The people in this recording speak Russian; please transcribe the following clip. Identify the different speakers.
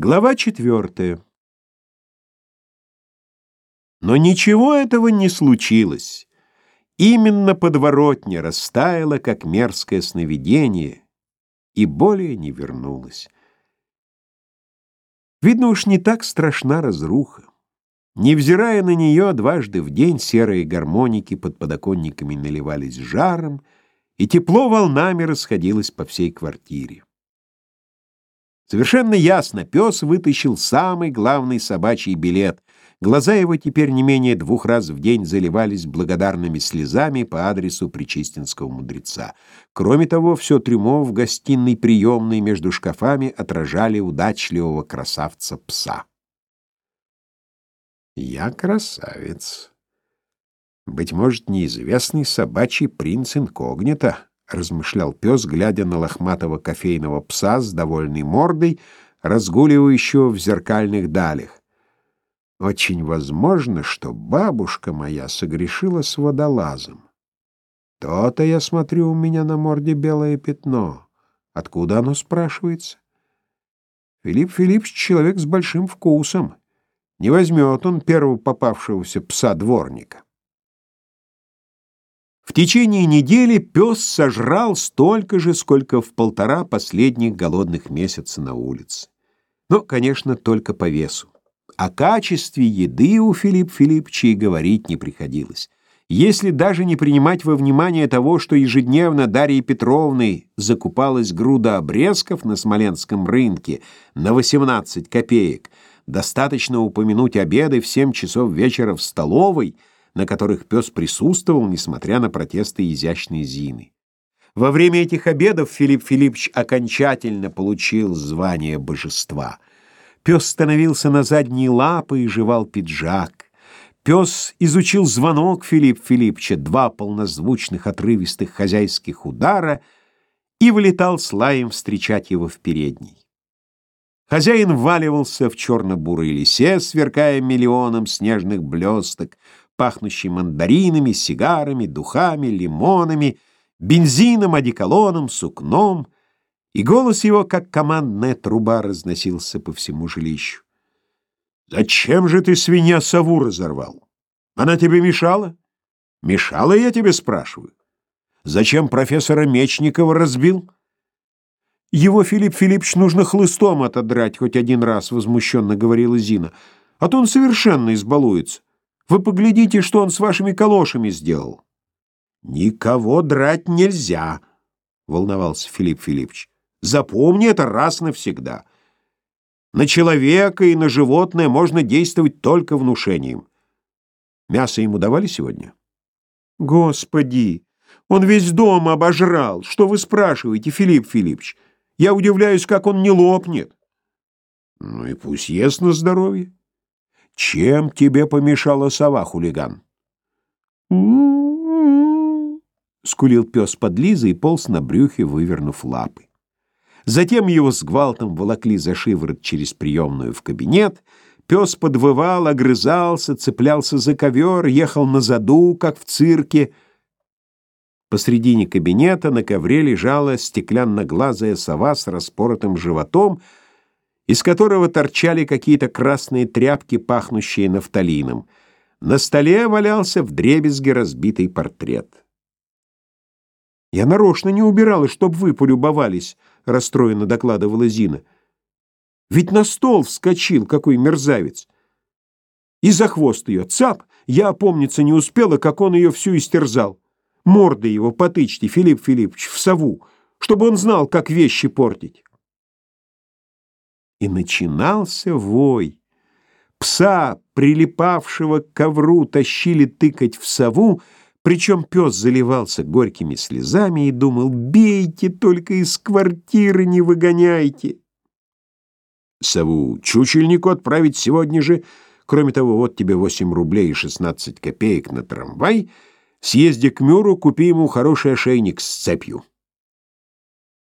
Speaker 1: Глава четвертая. Но ничего этого не случилось. Именно подворотня растаяла, как мерзкое сновидение, и более не вернулась. Видно уж не так страшна разруха. Невзирая на нее, дважды в день серые гармоники под подоконниками наливались жаром, и тепло волнами расходилось по всей квартире. Совершенно ясно, пес вытащил самый главный собачий билет. Глаза его теперь не менее двух раз в день заливались благодарными слезами по адресу причистинского мудреца. Кроме того, все трюмо в гостиной приемной между шкафами отражали удачливого красавца-пса. «Я красавец. Быть может, неизвестный собачий принц инкогнито». — размышлял пес, глядя на лохматого кофейного пса с довольной мордой, разгуливающего в зеркальных далях. «Очень возможно, что бабушка моя согрешила с водолазом. То-то, я смотрю, у меня на морде белое пятно. Откуда оно спрашивается? Филипп Филиппович — человек с большим вкусом. Не возьмет он первого попавшегося пса-дворника. В течение недели пес сожрал столько же, сколько в полтора последних голодных месяца на улице. Но, конечно, только по весу. О качестве еды у Филипп Филипповича говорить не приходилось. Если даже не принимать во внимание того, что ежедневно Дарьей Петровной закупалась груда обрезков на Смоленском рынке на 18 копеек, достаточно упомянуть обеды в 7 часов вечера в столовой – на которых пес присутствовал, несмотря на протесты изящной Зины. Во время этих обедов Филипп Филиппович окончательно получил звание божества. Пес становился на задние лапы и жевал пиджак. Пес изучил звонок Филипп Филипповича, два полнозвучных отрывистых хозяйских удара, и вылетал с лаем встречать его в передней. Хозяин вваливался в черно-бурой лисе, сверкая миллионом снежных блесток, пахнущий мандаринами, сигарами, духами, лимонами, бензином, одеколоном, сукном, и голос его, как командная труба, разносился по всему жилищу. «Зачем же ты, свинья, сову разорвал? Она тебе мешала? Мешала, я тебе спрашиваю. Зачем профессора Мечникова разбил?» «Его, Филипп Филиппович, нужно хлыстом отодрать хоть один раз», — возмущенно говорила Зина. «А то он совершенно избалуется. Вы поглядите, что он с вашими калошами сделал. Никого драть нельзя, волновался Филипп Филиппович. Запомни это раз навсегда. На человека и на животное можно действовать только внушением. Мясо ему давали сегодня? Господи, он весь дом обожрал. Что вы спрашиваете, Филипп Филиппович? Я удивляюсь, как он не лопнет. Ну и пусть ест на здоровье. Чем тебе помешала сова, хулиган? скулил пес под Лизой и полз на брюхе, вывернув лапы. Затем его с гвалтом волокли за шиворот через приемную в кабинет. Пес подвывал, огрызался, цеплялся за ковер, ехал на заду, как в цирке. Посредине кабинета на ковре лежала стеклянно-глазая сова с распоротым животом — из которого торчали какие-то красные тряпки, пахнущие нафталином. На столе валялся вдребезги разбитый портрет. «Я нарочно не убирала, чтоб вы полюбовались», — расстроенно докладывала Зина. «Ведь на стол вскочил какой мерзавец!» И за хвост ее, цап, я опомниться не успела, как он ее всю истерзал. Морды его потычьте, Филипп Филиппович, в сову, чтобы он знал, как вещи портить. И начинался вой. Пса, прилипавшего к ковру, тащили тыкать в сову, причем пес заливался горькими слезами и думал, «Бейте, только из квартиры не выгоняйте». Сову чучельнику отправить сегодня же. Кроме того, вот тебе 8 рублей и 16 копеек на трамвай. Съезди к Мюру, купи ему хороший ошейник с цепью.